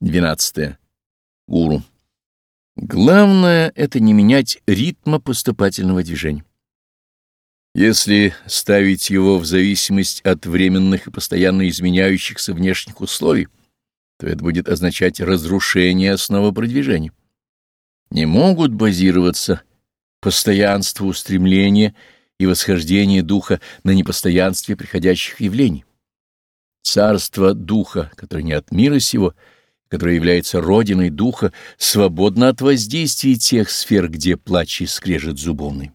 12. Гуру. Главное — это не менять ритма поступательного движения. Если ставить его в зависимость от временных и постоянно изменяющихся внешних условий, то это будет означать разрушение основы продвижения. Не могут базироваться постоянство устремления и восхождение духа на непостоянстве приходящих явлений. Царство духа, которое не от мира сего — которая является родиной духа, свободна от воздействия тех сфер, где плач и скрежет зубовный.